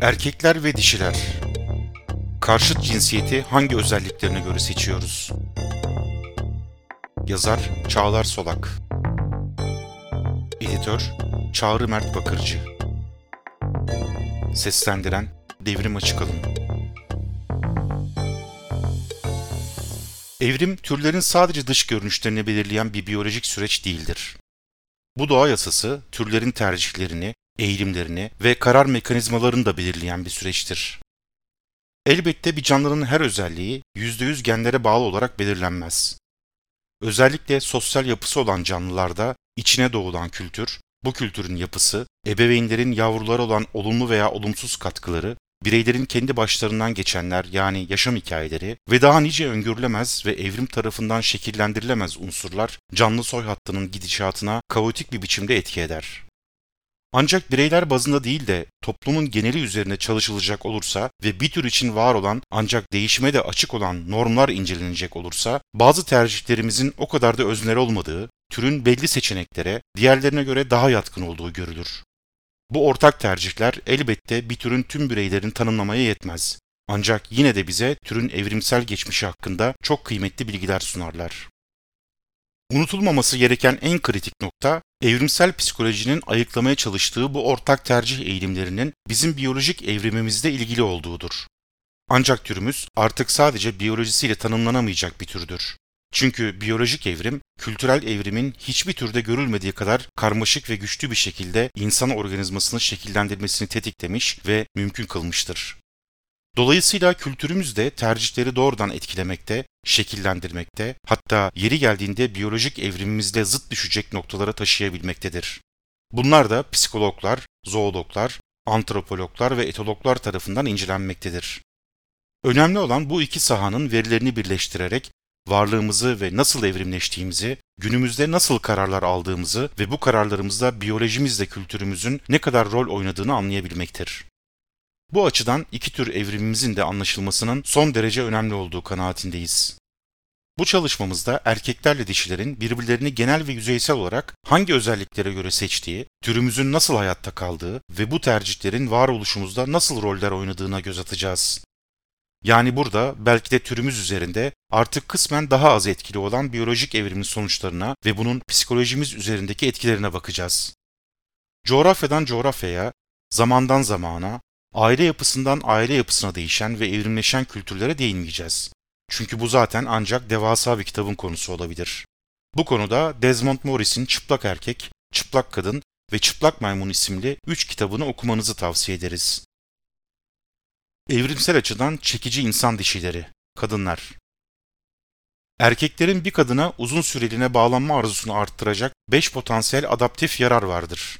Erkekler ve dişiler. Karşıt cinsiyeti hangi özelliklerine göre seçiyoruz? Yazar Çağlar Solak Editör Çağrı Mert Bakırcı Seslendiren Devrim Açıkalın Evrim, türlerin sadece dış görünüşlerini belirleyen bir biyolojik süreç değildir. Bu doğa yasası, türlerin tercihlerini, eğilimlerini ve karar mekanizmalarını da belirleyen bir süreçtir. Elbette bir canlının her özelliği %100 genlere bağlı olarak belirlenmez. Özellikle sosyal yapısı olan canlılarda içine doğulan kültür, bu kültürün yapısı, ebeveynlerin yavrulara olan olumlu veya olumsuz katkıları, bireylerin kendi başlarından geçenler yani yaşam hikayeleri ve daha nice öngörülemez ve evrim tarafından şekillendirilemez unsurlar canlı soy hattının gidişatına kaotik bir biçimde etki eder. Ancak bireyler bazında değil de toplumun geneli üzerine çalışılacak olursa ve bir tür için var olan ancak değişime de açık olan normlar incelenecek olursa bazı tercihlerimizin o kadar da öznel olmadığı, türün belli seçeneklere diğerlerine göre daha yatkın olduğu görülür. Bu ortak tercihler elbette bir türün tüm bireylerini tanımlamaya yetmez. Ancak yine de bize türün evrimsel geçmişi hakkında çok kıymetli bilgiler sunarlar. Unutulmaması gereken en kritik nokta, evrimsel psikolojinin ayıklamaya çalıştığı bu ortak tercih eğilimlerinin bizim biyolojik evrimimizde ilgili olduğudur. Ancak türümüz artık sadece biyolojisiyle tanımlanamayacak bir türdür. Çünkü biyolojik evrim, kültürel evrimin hiçbir türde görülmediği kadar karmaşık ve güçlü bir şekilde insan organizmasını şekillendirmesini tetiklemiş ve mümkün kılmıştır. Dolayısıyla kültürümüz de tercihleri doğrudan etkilemekte, şekillendirmekte, hatta yeri geldiğinde biyolojik evrimimizle zıt düşecek noktalara taşıyabilmektedir. Bunlar da psikologlar, zoologlar, antropologlar ve etologlar tarafından incelenmektedir. Önemli olan bu iki sahanın verilerini birleştirerek varlığımızı ve nasıl evrimleştiğimizi, günümüzde nasıl kararlar aldığımızı ve bu kararlarımızda biyolojimizle kültürümüzün ne kadar rol oynadığını anlayabilmektir. Bu açıdan iki tür evrimimizin de anlaşılmasının son derece önemli olduğu kanaatindeyiz. Bu çalışmamızda erkeklerle dişilerin birbirlerini genel ve yüzeysel olarak hangi özelliklere göre seçtiği, türümüzün nasıl hayatta kaldığı ve bu tercihlerin varoluşumuzda nasıl roller oynadığına göz atacağız. Yani burada belki de türümüz üzerinde artık kısmen daha az etkili olan biyolojik evrimin sonuçlarına ve bunun psikolojimiz üzerindeki etkilerine bakacağız. Coğrafyadan coğrafyaya, zamandan zamana, aile yapısından aile yapısına değişen ve evrimleşen kültürlere değinmeyeceğiz. Çünkü bu zaten ancak devasa bir kitabın konusu olabilir. Bu konuda Desmond Morris'in Çıplak Erkek, Çıplak Kadın ve Çıplak Maymun isimli 3 kitabını okumanızı tavsiye ederiz. Evrimsel açıdan çekici insan dişileri, kadınlar. Erkeklerin bir kadına uzun süreliğine bağlanma arzusunu arttıracak 5 potansiyel adaptif yarar vardır.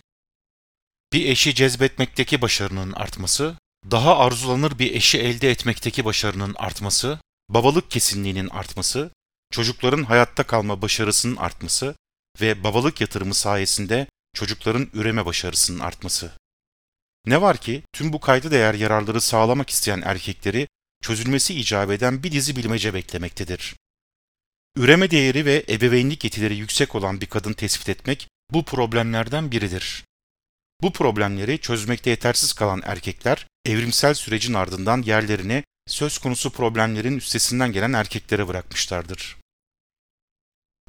Bir eşi cezbetmekteki başarının artması, daha arzulanır bir eşi elde etmekteki başarının artması, babalık kesinliğinin artması, çocukların hayatta kalma başarısının artması ve babalık yatırımı sayesinde çocukların üreme başarısının artması. Ne var ki tüm bu kayda değer yararları sağlamak isteyen erkekleri çözülmesi icap eden bir dizi bilmece beklemektedir. Üreme değeri ve ebeveynlik yetileri yüksek olan bir kadın tespit etmek bu problemlerden biridir. Bu problemleri çözmekte yetersiz kalan erkekler evrimsel sürecin ardından yerlerini söz konusu problemlerin üstesinden gelen erkeklere bırakmışlardır.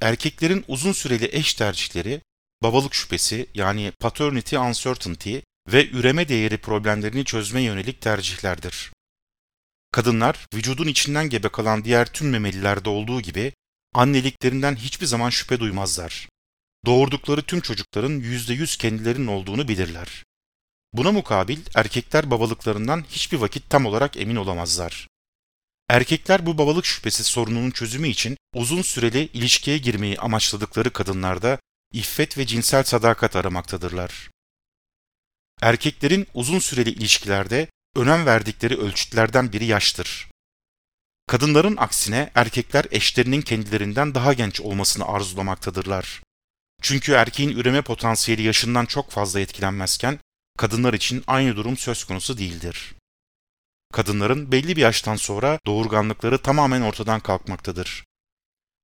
Erkeklerin uzun süreli eş tercihleri babalık şüphesi yani paternity uncertainty ve üreme değeri problemlerini çözmeye yönelik tercihlerdir. Kadınlar vücudun içinden gebe kalan diğer tüm memelilerde olduğu gibi anneliklerinden hiçbir zaman şüphe duymazlar. Doğurdukları tüm çocukların %100 kendilerinin olduğunu bilirler. Buna mukabil erkekler babalıklarından hiçbir vakit tam olarak emin olamazlar. Erkekler bu babalık şüphesi sorununun çözümü için uzun süreli ilişkiye girmeyi amaçladıkları kadınlarda iffet ve cinsel sadakat aramaktadırlar. Erkeklerin uzun süreli ilişkilerde önem verdikleri ölçütlerden biri yaştır. Kadınların aksine erkekler eşlerinin kendilerinden daha genç olmasını arzulamaktadırlar. Çünkü erkeğin üreme potansiyeli yaşından çok fazla etkilenmezken kadınlar için aynı durum söz konusu değildir. Kadınların belli bir yaştan sonra doğurganlıkları tamamen ortadan kalkmaktadır.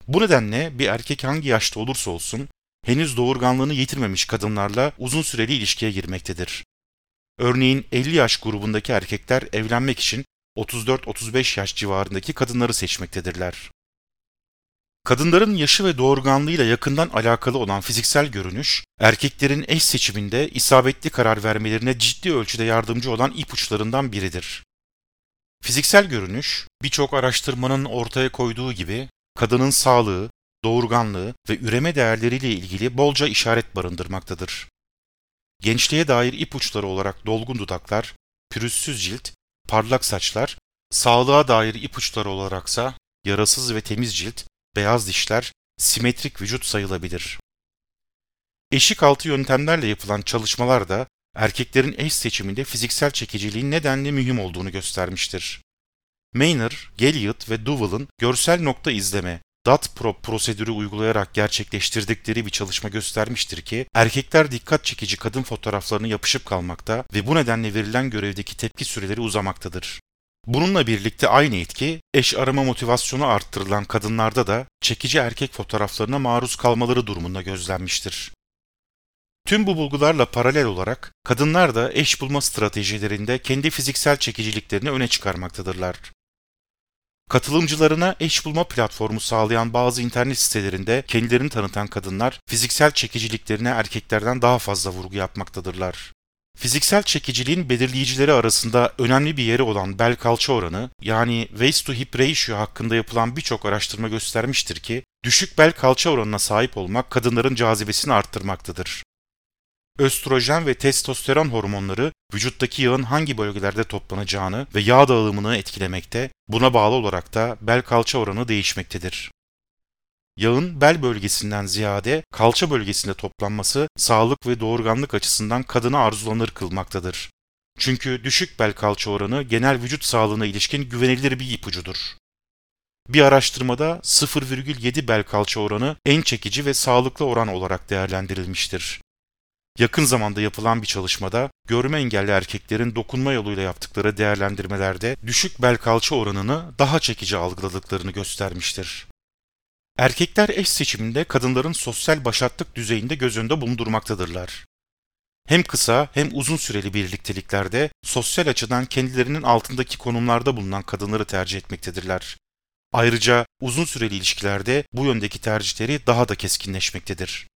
Bu nedenle bir erkek hangi yaşta olursa olsun henüz doğurganlığını yitirmemiş kadınlarla uzun süreli ilişkiye girmektedir. Örneğin 50 yaş grubundaki erkekler evlenmek için 34-35 yaş civarındaki kadınları seçmektedirler. Kadınların yaşı ve doğurganlığıyla yakından alakalı olan fiziksel görünüş, erkeklerin eş seçiminde isabetli karar vermelerine ciddi ölçüde yardımcı olan ipuçlarından biridir. Fiziksel görünüş, birçok araştırmanın ortaya koyduğu gibi, kadının sağlığı, doğurganlığı ve üreme değerleriyle ilgili bolca işaret barındırmaktadır. Gençliğe dair ipuçları olarak dolgun dudaklar, pürüzsüz cilt, parlak saçlar, sağlığa dair ipuçları olaraksa yarasız ve temiz cilt, beyaz dişler, simetrik vücut sayılabilir. Eşik altı yöntemlerle yapılan çalışmalar da erkeklerin eş seçiminde fiziksel çekiciliğin nedenli mühim olduğunu göstermiştir. Mayner, Gelliot ve Duval'ın görsel nokta izleme, DAT prop prosedürü uygulayarak gerçekleştirdikleri bir çalışma göstermiştir ki erkekler dikkat çekici kadın fotoğraflarını yapışıp kalmakta ve bu nedenle verilen görevdeki tepki süreleri uzamaktadır. Bununla birlikte aynı etki eş arama motivasyonu arttırılan kadınlarda da çekici erkek fotoğraflarına maruz kalmaları durumunda gözlenmiştir. Tüm bu bulgularla paralel olarak kadınlar da eş bulma stratejilerinde kendi fiziksel çekiciliklerini öne çıkarmaktadırlar. Katılımcılarına eş bulma platformu sağlayan bazı internet sitelerinde kendilerini tanıtan kadınlar fiziksel çekiciliklerine erkeklerden daha fazla vurgu yapmaktadırlar. Fiziksel çekiciliğin belirleyicileri arasında önemli bir yeri olan bel kalça oranı yani waist to hip ratio hakkında yapılan birçok araştırma göstermiştir ki düşük bel kalça oranına sahip olmak kadınların cazibesini arttırmaktadır. Östrojen ve testosteron hormonları vücuttaki yağın hangi bölgelerde toplanacağını ve yağ dağılımını etkilemekte, buna bağlı olarak da bel kalça oranı değişmektedir. Yağın bel bölgesinden ziyade kalça bölgesinde toplanması sağlık ve doğurganlık açısından kadına arzulanır kılmaktadır. Çünkü düşük bel kalça oranı genel vücut sağlığına ilişkin güvenilir bir ipucudur. Bir araştırmada 0,7 bel kalça oranı en çekici ve sağlıklı oran olarak değerlendirilmiştir. Yakın zamanda yapılan bir çalışmada görme engelli erkeklerin dokunma yoluyla yaptıkları değerlendirmelerde düşük bel kalça oranını daha çekici algıladıklarını göstermiştir. Erkekler eş seçiminde kadınların sosyal başatlık düzeyinde göz önünde bulundurmaktadırlar. Hem kısa hem uzun süreli birlikteliklerde sosyal açıdan kendilerinin altındaki konumlarda bulunan kadınları tercih etmektedirler. Ayrıca uzun süreli ilişkilerde bu yöndeki tercihleri daha da keskinleşmektedir.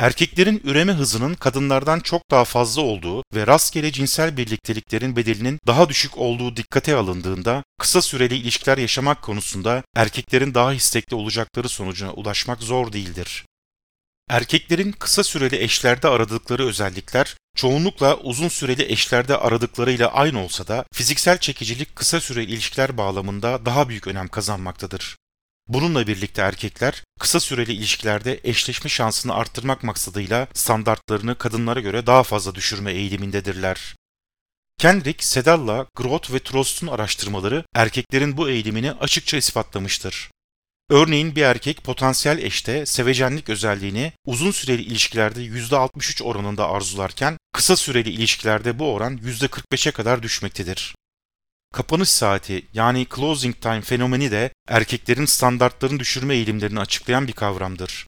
Erkeklerin üreme hızının kadınlardan çok daha fazla olduğu ve rastgele cinsel birlikteliklerin bedelinin daha düşük olduğu dikkate alındığında kısa süreli ilişkiler yaşamak konusunda erkeklerin daha istekli olacakları sonucuna ulaşmak zor değildir. Erkeklerin kısa süreli eşlerde aradıkları özellikler çoğunlukla uzun süreli eşlerde aradıklarıyla aynı olsa da fiziksel çekicilik kısa süreli ilişkiler bağlamında daha büyük önem kazanmaktadır. Bununla birlikte erkekler kısa süreli ilişkilerde eşleşme şansını arttırmak maksadıyla standartlarını kadınlara göre daha fazla düşürme eğilimindedirler. Kendrick, Sedalla, Groth ve Trost'un araştırmaları erkeklerin bu eğilimini açıkça ispatlamıştır. Örneğin bir erkek potansiyel eşte sevecenlik özelliğini uzun süreli ilişkilerde %63 oranında arzularken kısa süreli ilişkilerde bu oran %45'e kadar düşmektedir. Kapanış saati yani closing time fenomeni de erkeklerin standartlarını düşürme eğilimlerini açıklayan bir kavramdır.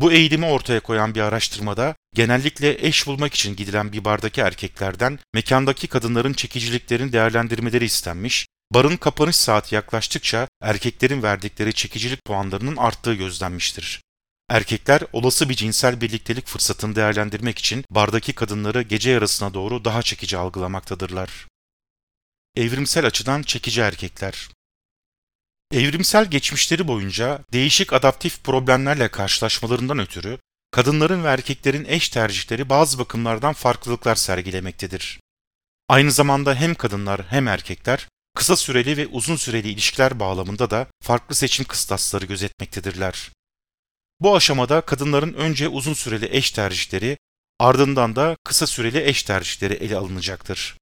Bu eğilimi ortaya koyan bir araştırmada genellikle eş bulmak için gidilen bir bardaki erkeklerden mekandaki kadınların çekiciliklerini değerlendirmeleri istenmiş, barın kapanış saati yaklaştıkça erkeklerin verdikleri çekicilik puanlarının arttığı gözlenmiştir. Erkekler olası bir cinsel birliktelik fırsatını değerlendirmek için bardaki kadınları gece yarısına doğru daha çekici algılamaktadırlar. Evrimsel açıdan çekici erkekler. Evrimsel geçmişleri boyunca değişik adaptif problemlerle karşılaşmalarından ötürü kadınların ve erkeklerin eş tercihleri bazı bakımlardan farklılıklar sergilemektedir. Aynı zamanda hem kadınlar hem erkekler kısa süreli ve uzun süreli ilişkiler bağlamında da farklı seçim kıstasları gözetmektedirler. Bu aşamada kadınların önce uzun süreli eş tercihleri ardından da kısa süreli eş tercihleri ele alınacaktır.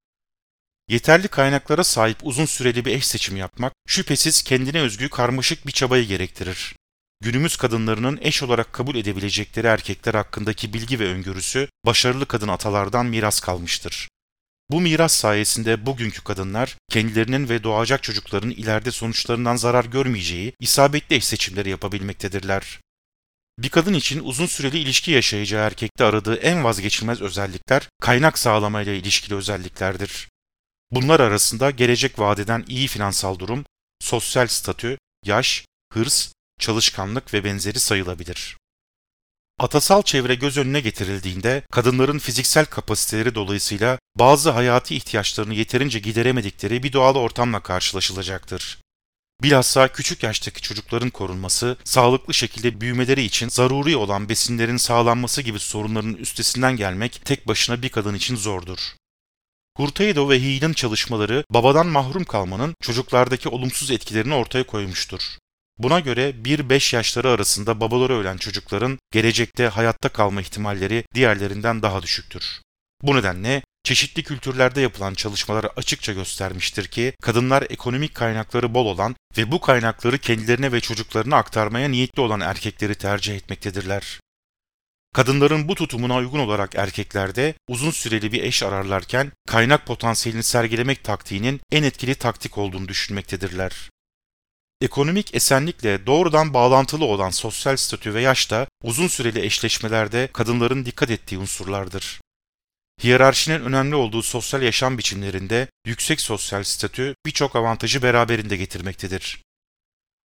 Yeterli kaynaklara sahip uzun süreli bir eş seçimi yapmak şüphesiz kendine özgü karmaşık bir çabayı gerektirir. Günümüz kadınlarının eş olarak kabul edebilecekleri erkekler hakkındaki bilgi ve öngörüsü başarılı kadın atalardan miras kalmıştır. Bu miras sayesinde bugünkü kadınlar kendilerinin ve doğacak çocukların ileride sonuçlarından zarar görmeyeceği isabetli eş seçimleri yapabilmektedirler. Bir kadın için uzun süreli ilişki yaşayacağı erkekte aradığı en vazgeçilmez özellikler kaynak sağlamayla ilişkili özelliklerdir. Bunlar arasında gelecek vadeden iyi finansal durum, sosyal statü, yaş, hırs, çalışkanlık ve benzeri sayılabilir. Atasal çevre göz önüne getirildiğinde kadınların fiziksel kapasiteleri dolayısıyla bazı hayati ihtiyaçlarını yeterince gideremedikleri bir doğal ortamla karşılaşılacaktır. Bilhassa küçük yaştaki çocukların korunması, sağlıklı şekilde büyümeleri için zaruri olan besinlerin sağlanması gibi sorunların üstesinden gelmek tek başına bir kadın için zordur. Hurtado ve Heal'in çalışmaları babadan mahrum kalmanın çocuklardaki olumsuz etkilerini ortaya koymuştur. Buna göre 1-5 yaşları arasında babaları ölen çocukların gelecekte hayatta kalma ihtimalleri diğerlerinden daha düşüktür. Bu nedenle çeşitli kültürlerde yapılan çalışmalar açıkça göstermiştir ki kadınlar ekonomik kaynakları bol olan ve bu kaynakları kendilerine ve çocuklarına aktarmaya niyetli olan erkekleri tercih etmektedirler. Kadınların bu tutumuna uygun olarak erkeklerde uzun süreli bir eş ararlarken kaynak potansiyelini sergilemek taktiğinin en etkili taktik olduğunu düşünmektedirler. Ekonomik esenlikle doğrudan bağlantılı olan sosyal statü ve yaş da uzun süreli eşleşmelerde kadınların dikkat ettiği unsurlardır. Hiyerarşinin önemli olduğu sosyal yaşam biçimlerinde yüksek sosyal statü birçok avantajı beraberinde getirmektedir.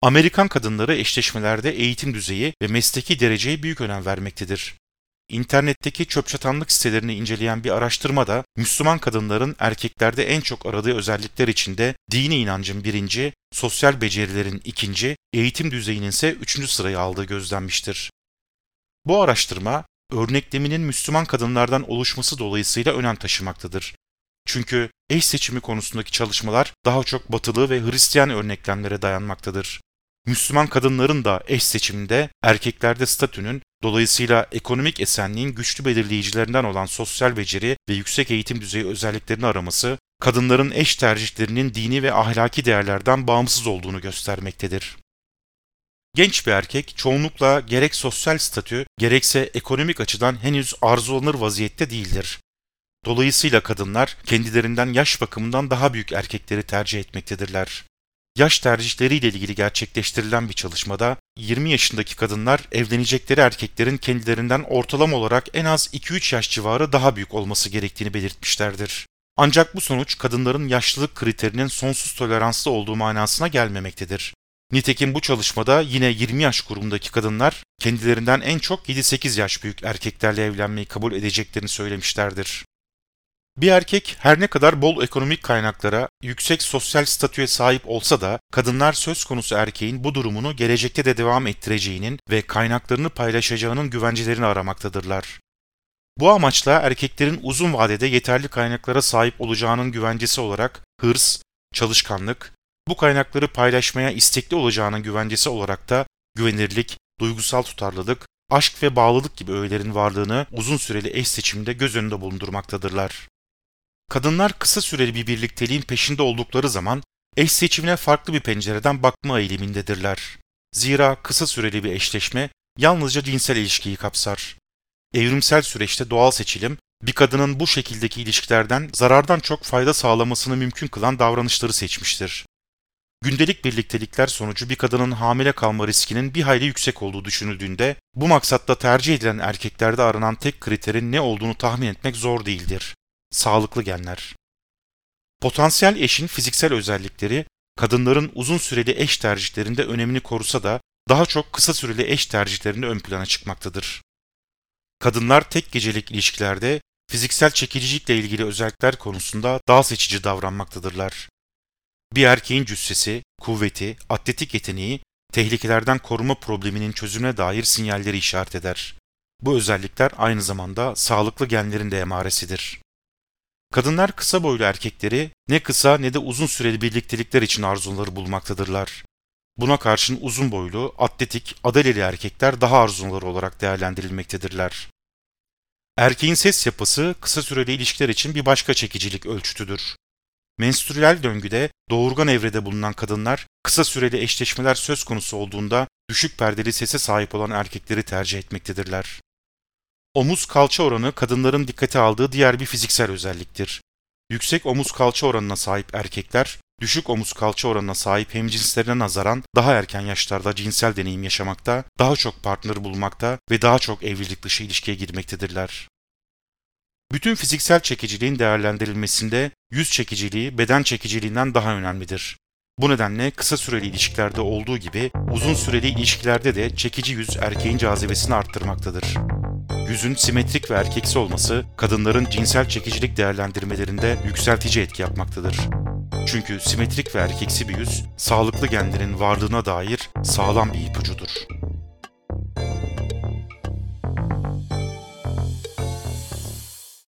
Amerikan kadınları eşleşmelerde eğitim düzeyi ve mesleki dereceye büyük önem vermektedir. İnternetteki çöpçatanlık sitelerini inceleyen bir araştırmada Müslüman kadınların erkeklerde en çok aradığı özellikler içinde dini inancın birinci, sosyal becerilerin ikinci, eğitim düzeyinin ise üçüncü sırayı aldığı gözlenmiştir. Bu araştırma örnekleminin Müslüman kadınlardan oluşması dolayısıyla önem taşımaktadır. Çünkü eş seçimi konusundaki çalışmalar daha çok batılı ve Hristiyan örneklemlere dayanmaktadır. Müslüman kadınların da eş seçiminde erkeklerde statünün dolayısıyla ekonomik esenliğin güçlü belirleyicilerinden olan sosyal beceri ve yüksek eğitim düzeyi özelliklerini araması, kadınların eş tercihlerinin dini ve ahlaki değerlerden bağımsız olduğunu göstermektedir. Genç bir erkek çoğunlukla gerek sosyal statü gerekse ekonomik açıdan henüz arzulanır vaziyette değildir. Dolayısıyla kadınlar kendilerinden yaş bakımından daha büyük erkekleri tercih etmektedirler. Yaş tercihleriyle ilgili gerçekleştirilen bir çalışmada 20 yaşındaki kadınlar evlenecekleri erkeklerin kendilerinden ortalama olarak en az 2-3 yaş civarı daha büyük olması gerektiğini belirtmişlerdir. Ancak bu sonuç kadınların yaşlılık kriterinin sonsuz toleranslı olduğu manasına gelmemektedir. Nitekim bu çalışmada yine 20 yaş grubundaki kadınlar kendilerinden en çok 7-8 yaş büyük erkeklerle evlenmeyi kabul edeceklerini söylemişlerdir. Bir erkek her ne kadar bol ekonomik kaynaklara, yüksek sosyal statüye sahip olsa da kadınlar söz konusu erkeğin bu durumunu gelecekte de devam ettireceğinin ve kaynaklarını paylaşacağının güvencelerini aramaktadırlar. Bu amaçla erkeklerin uzun vadede yeterli kaynaklara sahip olacağının güvencesi olarak hırs, çalışkanlık, bu kaynakları paylaşmaya istekli olacağının güvencesi olarak da güvenirlik, duygusal tutarlılık, aşk ve bağlılık gibi öğelerin varlığını uzun süreli eş seçiminde göz önünde bulundurmaktadırlar. Kadınlar kısa süreli bir birlikteliğin peşinde oldukları zaman eş seçimine farklı bir pencereden bakma eğilimindedirler. Zira kısa süreli bir eşleşme yalnızca cinsel ilişkiyi kapsar. Evrimsel süreçte doğal seçilim, bir kadının bu şekildeki ilişkilerden zarardan çok fayda sağlamasını mümkün kılan davranışları seçmiştir. Gündelik birliktelikler sonucu bir kadının hamile kalma riskinin bir hayli yüksek olduğu düşünüldüğünde bu maksatla tercih edilen erkeklerde aranan tek kriterin ne olduğunu tahmin etmek zor değildir. Sağlıklı genler. Potansiyel eşin fiziksel özellikleri kadınların uzun süreli eş tercihlerinde önemini korusa da daha çok kısa süreli eş tercihlerinde ön plana çıkmaktadır. Kadınlar tek gecelik ilişkilerde fiziksel çekicilikle ilgili özellikler konusunda daha seçici davranmaktadırlar. Bir erkeğin cüssesi, kuvveti, atletik yeteneği tehlikelerden koruma probleminin çözümüne dair sinyalleri işaret eder. Bu özellikler aynı zamanda sağlıklı genlerin de emaresidir. Kadınlar kısa boylu erkekleri ne kısa ne de uzun süreli birliktelikler için arzuları bulmaktadırlar. Buna karşın uzun boylu, atletik, adaleli erkekler daha arzuları olarak değerlendirilmektedirler. Erkeğin ses yapısı kısa süreli ilişkiler için bir başka çekicilik ölçütüdür. Menstrüel döngüde doğurgan evrede bulunan kadınlar kısa süreli eşleşmeler söz konusu olduğunda düşük perdeli sese sahip olan erkekleri tercih etmektedirler. Omuz kalça oranı kadınların dikkate aldığı diğer bir fiziksel özelliktir. Yüksek omuz kalça oranına sahip erkekler düşük omuz kalça oranına sahip hemcinslerine nazaran daha erken yaşlarda cinsel deneyim yaşamakta, daha çok partner bulmakta ve daha çok evlilik dışı ilişkiye girmektedirler. Bütün fiziksel çekiciliğin değerlendirilmesinde yüz çekiciliği beden çekiciliğinden daha önemlidir. Bu nedenle kısa süreli ilişkilerde olduğu gibi uzun süreli ilişkilerde de çekici yüz erkeğin cazibesini arttırmaktadır. Yüzün simetrik ve erkeksi olması kadınların cinsel çekicilik değerlendirmelerinde yükseltici etki yapmaktadır. Çünkü simetrik ve erkeksi bir yüz sağlıklı genlerin varlığına dair sağlam bir ipucudur.